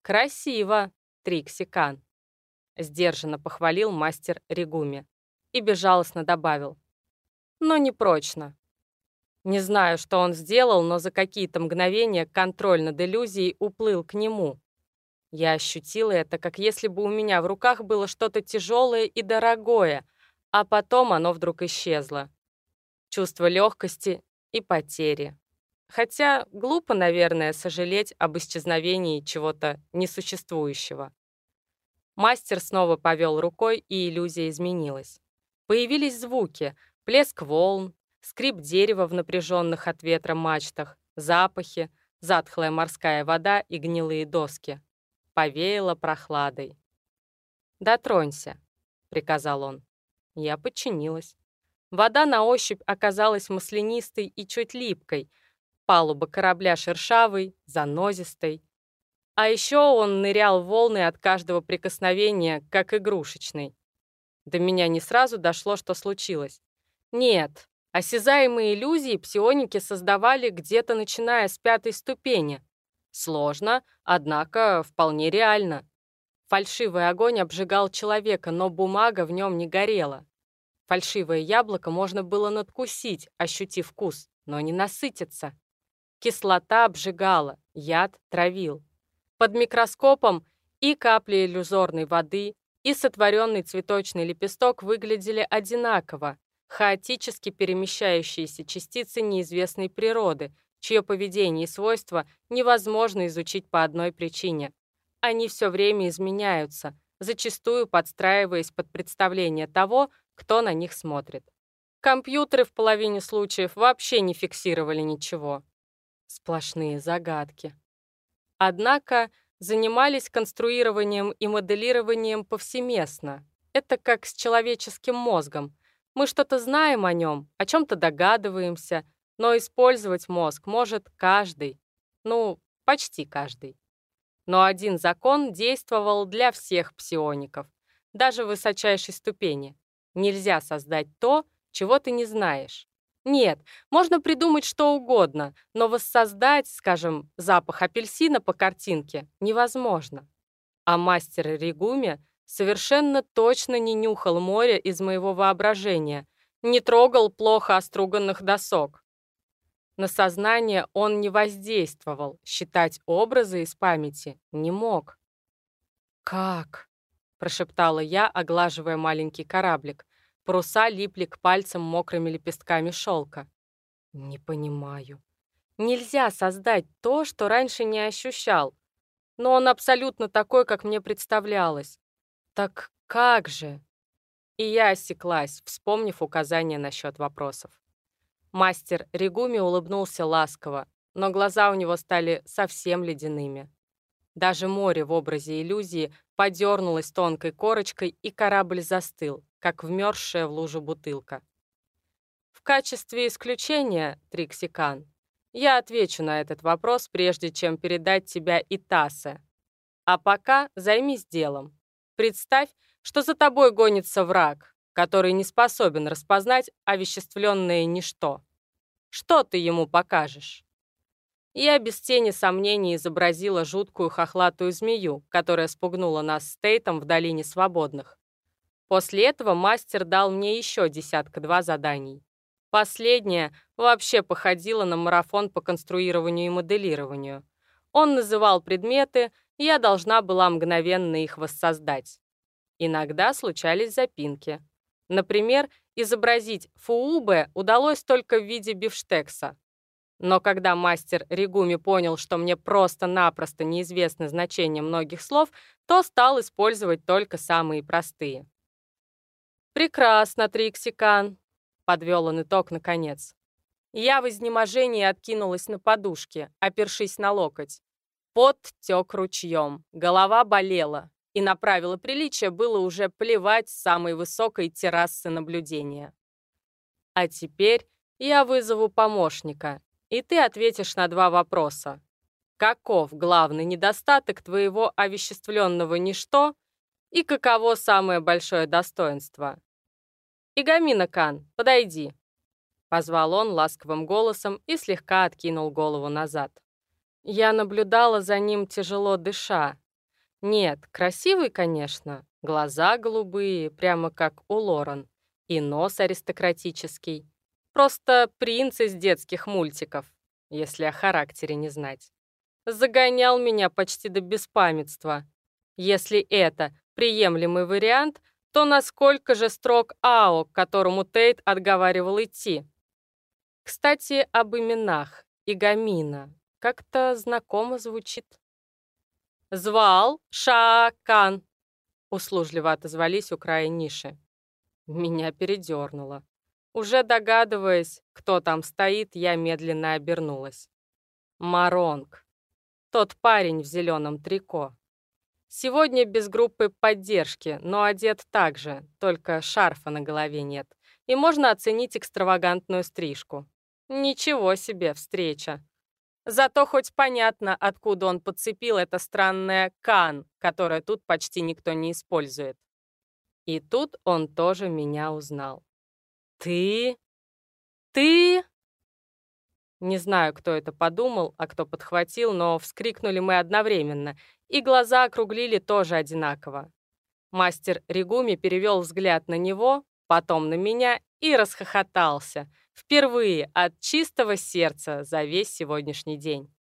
«Красиво, Триксикан», — сдержанно похвалил мастер Ригуми и безжалостно добавил. «Но не прочно. Не знаю, что он сделал, но за какие-то мгновения контроль над иллюзией уплыл к нему. Я ощутила это, как если бы у меня в руках было что-то тяжелое и дорогое, а потом оно вдруг исчезло. Чувство легкости и потери. Хотя глупо, наверное, сожалеть об исчезновении чего-то несуществующего. Мастер снова повел рукой, и иллюзия изменилась. Появились звуки, плеск волн, скрип дерева в напряженных от ветра мачтах, запахи, затхлая морская вода и гнилые доски. Повеяло прохладой. «Дотронься», — приказал он. Я подчинилась. Вода на ощупь оказалась маслянистой и чуть липкой — Палуба корабля шершавый, занозистый. А еще он нырял волны от каждого прикосновения, как игрушечный. До меня не сразу дошло, что случилось. Нет, осязаемые иллюзии псионики создавали где-то начиная с пятой ступени. Сложно, однако вполне реально. Фальшивый огонь обжигал человека, но бумага в нем не горела. Фальшивое яблоко можно было надкусить, ощутив вкус, но не насытиться. Кислота обжигала, яд травил. Под микроскопом и капли иллюзорной воды, и сотворенный цветочный лепесток выглядели одинаково, хаотически перемещающиеся частицы неизвестной природы, чье поведение и свойства невозможно изучить по одной причине. Они все время изменяются, зачастую подстраиваясь под представление того, кто на них смотрит. Компьютеры в половине случаев вообще не фиксировали ничего. Сплошные загадки. Однако занимались конструированием и моделированием повсеместно. Это как с человеческим мозгом. Мы что-то знаем о нем, о чем-то догадываемся, но использовать мозг может каждый. Ну, почти каждый. Но один закон действовал для всех псиоников, даже высочайшей ступени. Нельзя создать то, чего ты не знаешь. Нет, можно придумать что угодно, но воссоздать, скажем, запах апельсина по картинке невозможно. А мастер Ригуми совершенно точно не нюхал море из моего воображения, не трогал плохо оструганных досок. На сознание он не воздействовал, считать образы из памяти не мог. «Как?» — прошептала я, оглаживая маленький кораблик. Паруса липли к пальцам мокрыми лепестками шелка. «Не понимаю. Нельзя создать то, что раньше не ощущал. Но он абсолютно такой, как мне представлялось. Так как же?» И я осеклась, вспомнив указания насчет вопросов. Мастер Ригуми улыбнулся ласково, но глаза у него стали совсем ледяными. Даже море в образе иллюзии подернулось тонкой корочкой, и корабль застыл, как вмерзшая в лужу бутылка. В качестве исключения, Триксикан, я отвечу на этот вопрос, прежде чем передать тебя и Тасе. А пока займись делом. Представь, что за тобой гонится враг, который не способен распознать овеществленное ничто. Что ты ему покажешь? Я без тени сомнений изобразила жуткую хохлатую змею, которая спугнула нас с Тейтом в Долине Свободных. После этого мастер дал мне еще десятка-два заданий. Последнее вообще походило на марафон по конструированию и моделированию. Он называл предметы, я должна была мгновенно их воссоздать. Иногда случались запинки. Например, изобразить фуубе удалось только в виде бифштекса. Но когда мастер Ригуми понял, что мне просто-напросто неизвестно значение многих слов, то стал использовать только самые простые. «Прекрасно, Триксикан», — подвел он итог наконец. Я в изнеможении откинулась на подушке, опершись на локоть. Пот тек ручьем, голова болела, и на правила приличия было уже плевать с самой высокой террасы наблюдения. А теперь я вызову помощника, и ты ответишь на два вопроса. Каков главный недостаток твоего овеществленного ничто и каково самое большое достоинство. «Игамина Кан, подойди!» Позвал он ласковым голосом и слегка откинул голову назад. Я наблюдала за ним, тяжело дыша. Нет, красивый, конечно, глаза голубые, прямо как у Лорен, и нос аристократический. Просто принц из детских мультиков, если о характере не знать. Загонял меня почти до беспамятства. Если это приемлемый вариант, то насколько же строг АО, к которому Тейт отговаривал идти? Кстати, об именах. Игамина. Как-то знакомо звучит. «Звал Шакан», — услужливо отозвались у края ниши. Меня передернуло. Уже догадываясь, кто там стоит, я медленно обернулась. Маронг. Тот парень в зеленом трико. Сегодня без группы поддержки, но одет так же, только шарфа на голове нет. И можно оценить экстравагантную стрижку. Ничего себе встреча. Зато хоть понятно, откуда он подцепил это странное «кан», которое тут почти никто не использует. И тут он тоже меня узнал. «Ты? Ты?» Не знаю, кто это подумал, а кто подхватил, но вскрикнули мы одновременно, и глаза округлили тоже одинаково. Мастер Ригуми перевел взгляд на него, потом на меня и расхохотался. Впервые от чистого сердца за весь сегодняшний день.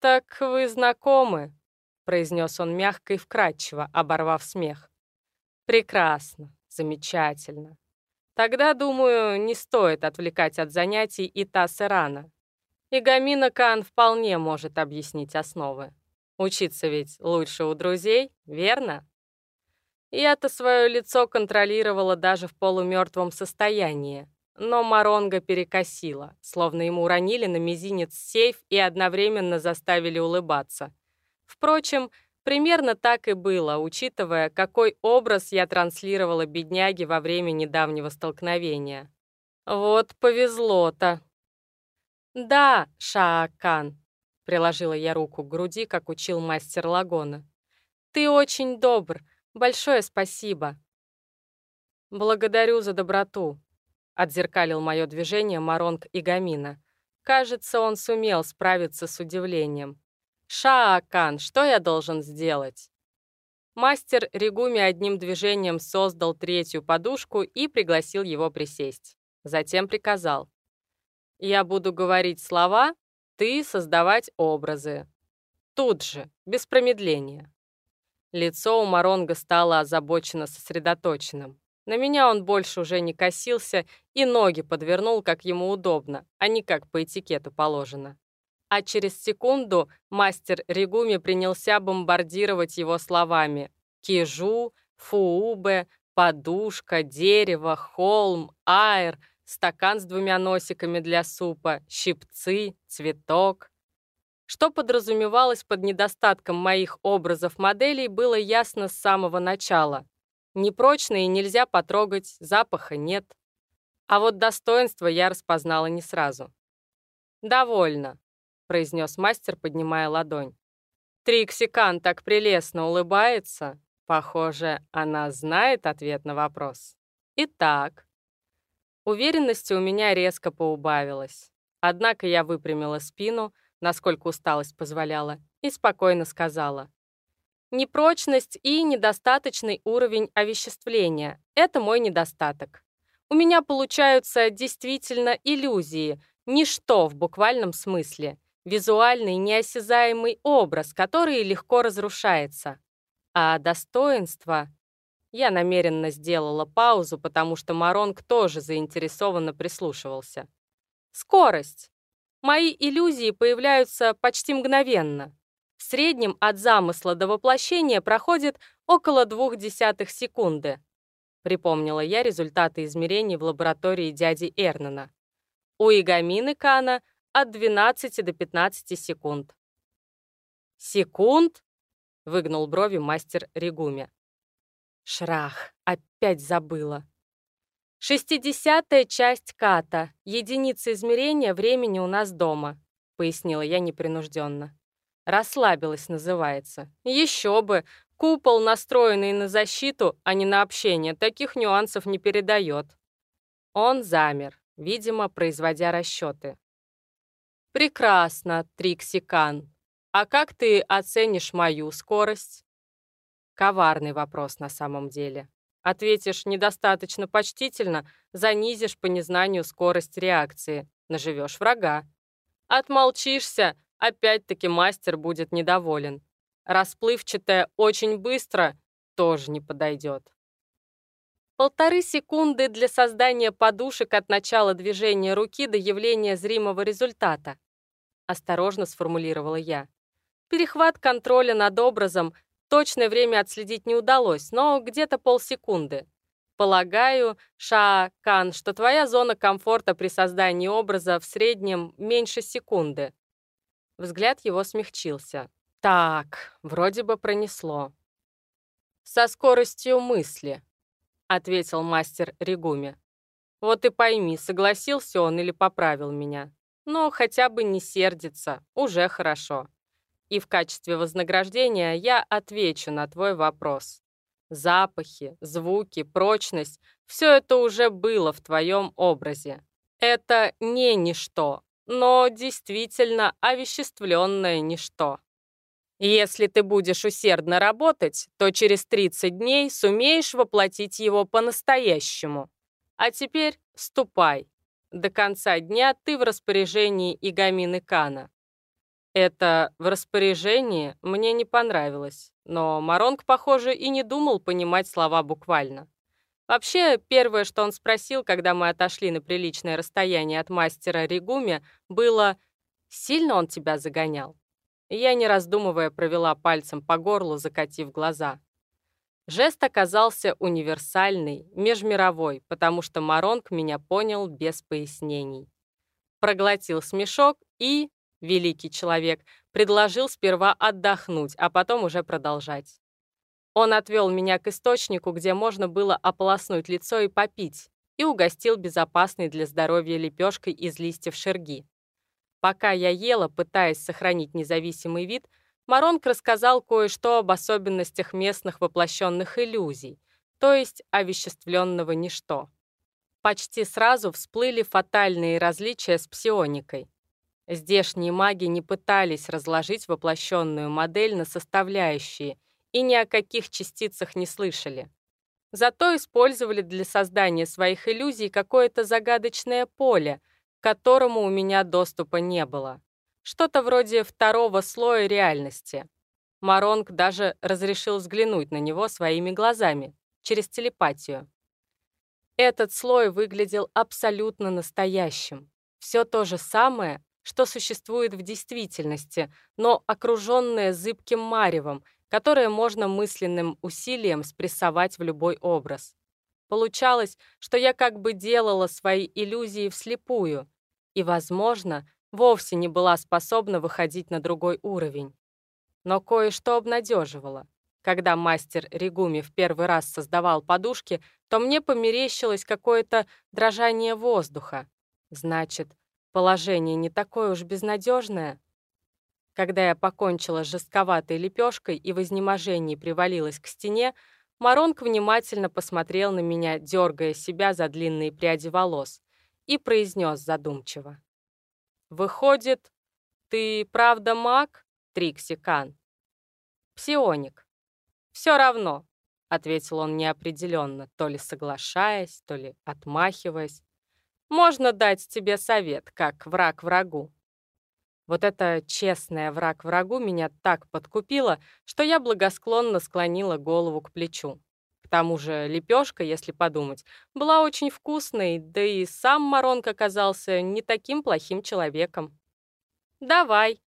«Так вы знакомы?» — произнес он мягко и вкрадчиво, оборвав смех. «Прекрасно, замечательно. Тогда, думаю, не стоит отвлекать от занятий и Тассерана. И Гамина Кан вполне может объяснить основы. Учиться ведь лучше у друзей, верно?» Я-то свое лицо контролировала даже в полумертвом состоянии, но Маронга перекосила, словно ему уронили на мизинец сейф и одновременно заставили улыбаться. Впрочем, примерно так и было, учитывая, какой образ я транслировала бедняге во время недавнего столкновения. Вот повезло-то. «Да, Шаакан», — приложила я руку к груди, как учил мастер Лагона. «Ты очень добр, Большое спасибо. Благодарю за доброту, отзеркалил мое движение Маронг и Гамина. Кажется, он сумел справиться с удивлением. «Шаакан, что я должен сделать?» Мастер Ригуми одним движением создал третью подушку и пригласил его присесть. Затем приказал. «Я буду говорить слова, ты создавать образы. Тут же, без промедления». Лицо у Маронга стало озабоченно сосредоточенным. На меня он больше уже не косился и ноги подвернул, как ему удобно, а не как по этикету положено. А через секунду мастер Ригуми принялся бомбардировать его словами «кижу», «фуубе», «подушка», «дерево», «холм», «аэр», «стакан с двумя носиками для супа», «щипцы», «цветок». Что подразумевалось под недостатком моих образов моделей, было ясно с самого начала. Непрочные нельзя потрогать, запаха нет. А вот достоинство я распознала не сразу. «Довольно», — произнес мастер, поднимая ладонь. Триксикан так прелестно улыбается. Похоже, она знает ответ на вопрос. Итак, уверенности у меня резко поубавилось. Однако я выпрямила спину, насколько усталость позволяла, и спокойно сказала. Непрочность и недостаточный уровень овеществления — это мой недостаток. У меня получаются действительно иллюзии, ничто в буквальном смысле, визуальный неосязаемый образ, который легко разрушается. А достоинство... Я намеренно сделала паузу, потому что Маронг тоже заинтересованно прислушивался. Скорость. Мои иллюзии появляются почти мгновенно. В среднем от замысла до воплощения проходит около двух десятых секунды. Припомнила я результаты измерений в лаборатории дяди Эрнана. У Игамины Кана от 12 до 15 секунд. «Секунд?» — выгнул брови мастер Ригуми. «Шрах, опять забыла. «Шестидесятая часть ката, единица измерения времени у нас дома», — пояснила я непринужденно. «Расслабилась, называется. Еще бы, купол, настроенный на защиту, а не на общение, таких нюансов не передает». Он замер, видимо, производя расчеты. «Прекрасно, Триксикан. А как ты оценишь мою скорость?» Коварный вопрос на самом деле. Ответишь недостаточно почтительно, занизишь по незнанию скорость реакции, наживешь врага. Отмолчишься, опять-таки мастер будет недоволен. Расплывчатое очень быстро тоже не подойдет. Полторы секунды для создания подушек от начала движения руки до явления зримого результата. Осторожно сформулировала я. Перехват контроля над образом Точное время отследить не удалось, но где-то полсекунды. Полагаю, Ша Кан, что твоя зона комфорта при создании образа в среднем меньше секунды. Взгляд его смягчился. Так, вроде бы пронесло. Со скоростью мысли, ответил мастер Ригуми. Вот и пойми, согласился он или поправил меня. Но хотя бы не сердится, уже хорошо и в качестве вознаграждения я отвечу на твой вопрос. Запахи, звуки, прочность — все это уже было в твоем образе. Это не ничто, но действительно овеществленное ничто. Если ты будешь усердно работать, то через 30 дней сумеешь воплотить его по-настоящему. А теперь ступай. До конца дня ты в распоряжении Игамины Кана. Это в распоряжении мне не понравилось, но Маронг, похоже, и не думал понимать слова буквально. Вообще, первое, что он спросил, когда мы отошли на приличное расстояние от мастера Ригуми, было «Сильно он тебя загонял?» Я, не раздумывая, провела пальцем по горлу, закатив глаза. Жест оказался универсальный, межмировой, потому что Маронг меня понял без пояснений. Проглотил смешок и, великий человек, предложил сперва отдохнуть, а потом уже продолжать. Он отвел меня к источнику, где можно было ополоснуть лицо и попить, и угостил безопасной для здоровья лепешкой из листьев шерги. Пока я ела, пытаясь сохранить независимый вид, Маронг рассказал кое-что об особенностях местных воплощенных иллюзий, то есть овеществленного ничто. Почти сразу всплыли фатальные различия с псионикой. Здешние маги не пытались разложить воплощенную модель на составляющие и ни о каких частицах не слышали. Зато использовали для создания своих иллюзий какое-то загадочное поле, к которому у меня доступа не было. Что-то вроде второго слоя реальности. Маронг даже разрешил взглянуть на него своими глазами, через телепатию. Этот слой выглядел абсолютно настоящим. Все то же самое, что существует в действительности, но окруженное зыбким маревом, которое можно мысленным усилием спрессовать в любой образ. Получалось, что я как бы делала свои иллюзии вслепую и, возможно, вовсе не была способна выходить на другой уровень. Но кое-что обнадеживало. Когда мастер Ригуми в первый раз создавал подушки, то мне померещилось какое-то дрожание воздуха. Значит, положение не такое уж безнадежное. Когда я покончила с жестковатой лепешкой и в изнеможении привалилась к стене, Маронг внимательно посмотрел на меня, дергая себя за длинные пряди волос, и произнес задумчиво. «Выходит, ты правда маг, Триксикан?» «Псионик». «Все равно», — ответил он неопределенно, то ли соглашаясь, то ли отмахиваясь. «Можно дать тебе совет, как враг врагу». Вот это честное враг врагу меня так подкупило, что я благосклонно склонила голову к плечу. К тому же лепешка, если подумать, была очень вкусной, да и сам Маронк оказался не таким плохим человеком. «Давай».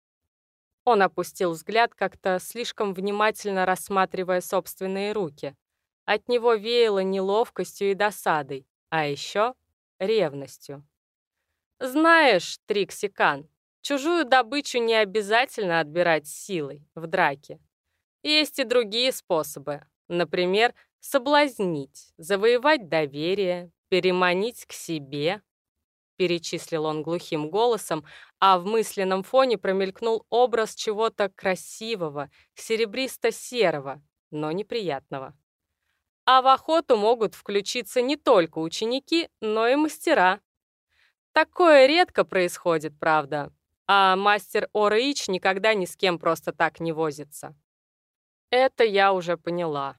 Он опустил взгляд, как-то слишком внимательно рассматривая собственные руки. От него веяло неловкостью и досадой, а еще ревностью. «Знаешь, Триксикан, Чужую добычу не обязательно отбирать силой в драке. Есть и другие способы. Например, соблазнить, завоевать доверие, переманить к себе. Перечислил он глухим голосом, а в мысленном фоне промелькнул образ чего-то красивого, серебристо-серого, но неприятного. А в охоту могут включиться не только ученики, но и мастера. Такое редко происходит, правда, а мастер Орыич никогда ни с кем просто так не возится. Это я уже поняла.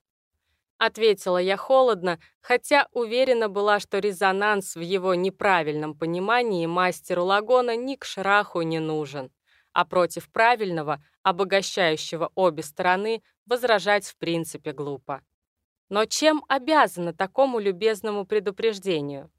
Ответила я холодно, хотя уверена была, что резонанс в его неправильном понимании мастеру Лагона ни к шраху не нужен, а против правильного, обогащающего обе стороны, возражать в принципе глупо. Но чем обязана такому любезному предупреждению?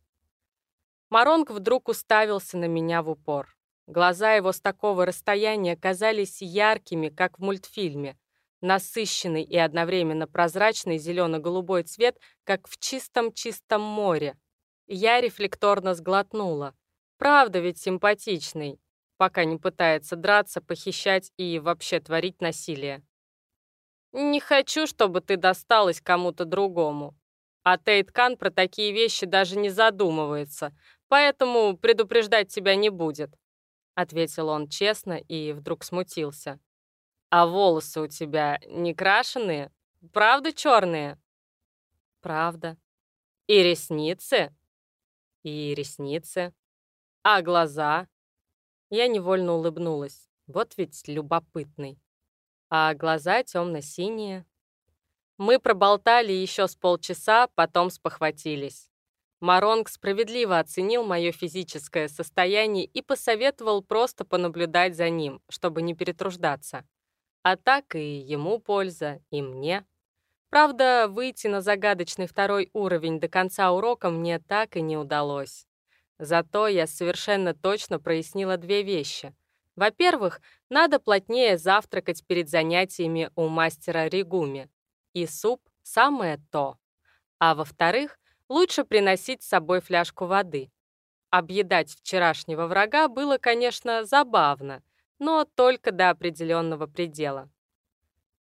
Маронг вдруг уставился на меня в упор. Глаза его с такого расстояния казались яркими, как в мультфильме. Насыщенный и одновременно прозрачный зелено-голубой цвет, как в чистом-чистом море. Я рефлекторно сглотнула. Правда ведь симпатичный, пока не пытается драться, похищать и вообще творить насилие. Не хочу, чтобы ты досталась кому-то другому. А Тейт Кан про такие вещи даже не задумывается, поэтому предупреждать тебя не будет. — ответил он честно и вдруг смутился. «А волосы у тебя не крашеные? Правда черные?» «Правда». «И ресницы?» «И ресницы». «А глаза?» Я невольно улыбнулась. Вот ведь любопытный. А глаза темно-синие. Мы проболтали еще с полчаса, потом спохватились. Маронг справедливо оценил мое физическое состояние и посоветовал просто понаблюдать за ним, чтобы не перетруждаться. А так и ему польза, и мне. Правда, выйти на загадочный второй уровень до конца урока мне так и не удалось. Зато я совершенно точно прояснила две вещи. Во-первых, надо плотнее завтракать перед занятиями у мастера Ригуми. И суп — самое то. А во-вторых, лучше приносить с собой фляжку воды. Объедать вчерашнего врага было, конечно, забавно, но только до определенного предела.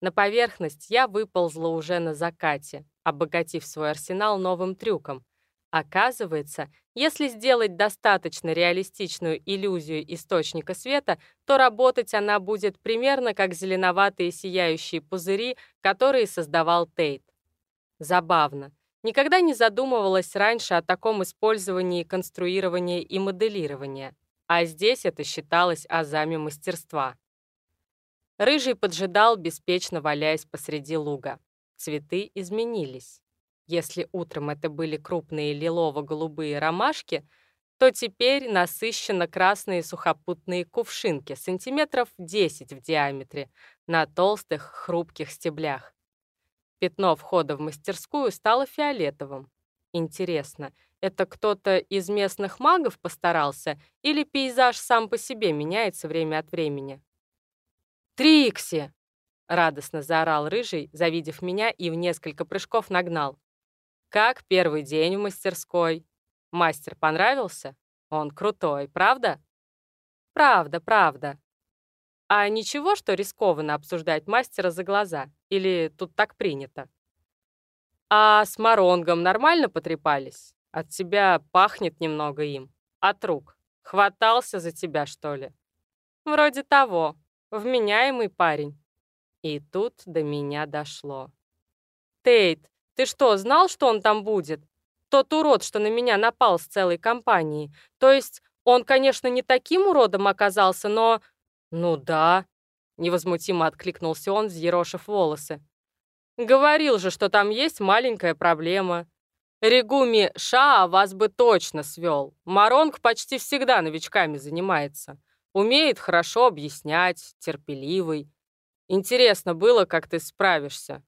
На поверхность я выползла уже на закате, обогатив свой арсенал новым трюком. Оказывается, если сделать достаточно реалистичную иллюзию источника света, то работать она будет примерно как зеленоватые сияющие пузыри, которые создавал Тейт. Забавно. Никогда не задумывалась раньше о таком использовании конструирования и моделирования, а здесь это считалось азами мастерства. Рыжий поджидал, беспечно валяясь посреди луга. Цветы изменились. Если утром это были крупные лилово-голубые ромашки, то теперь насыщенно красные сухопутные кувшинки сантиметров 10 в диаметре на толстых хрупких стеблях. Пятно входа в мастерскую стало фиолетовым. Интересно, это кто-то из местных магов постарался или пейзаж сам по себе меняется время от времени? «Трикси!» — радостно заорал Рыжий, завидев меня и в несколько прыжков нагнал. «Как первый день в мастерской? Мастер понравился? Он крутой, правда?» «Правда, правда», а ничего, что рискованно обсуждать мастера за глаза? Или тут так принято? А с Маронгом нормально потрепались? От тебя пахнет немного им. От рук. Хватался за тебя, что ли? Вроде того. Вменяемый парень. И тут до меня дошло. Тейт, ты что, знал, что он там будет? Тот урод, что на меня напал с целой компанией. То есть он, конечно, не таким уродом оказался, но «Ну да», — невозмутимо откликнулся он, взъерошив волосы. «Говорил же, что там есть маленькая проблема. Регуми Ша вас бы точно свел. Маронг почти всегда новичками занимается. Умеет хорошо объяснять, терпеливый. Интересно было, как ты справишься».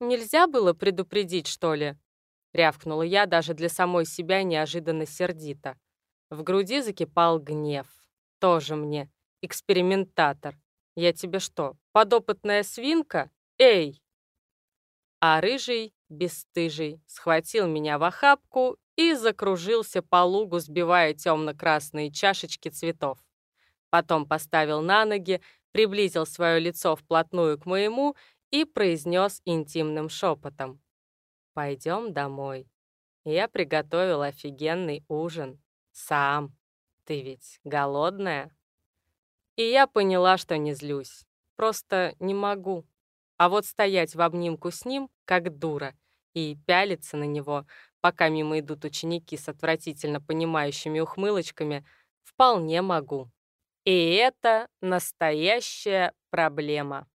«Нельзя было предупредить, что ли?» — рявкнула я даже для самой себя неожиданно сердито. В груди закипал гнев. Тоже мне экспериментатор. Я тебе что, подопытная свинка? Эй!» А рыжий, бесстыжий, схватил меня в охапку и закружился по лугу, сбивая темно-красные чашечки цветов. Потом поставил на ноги, приблизил свое лицо вплотную к моему и произнес интимным шепотом. «Пойдем домой. Я приготовил офигенный ужин. Сам. Ты ведь голодная?» И я поняла, что не злюсь. Просто не могу. А вот стоять в обнимку с ним, как дура, и пялиться на него, пока мимо идут ученики с отвратительно понимающими ухмылочками, вполне могу. И это настоящая проблема.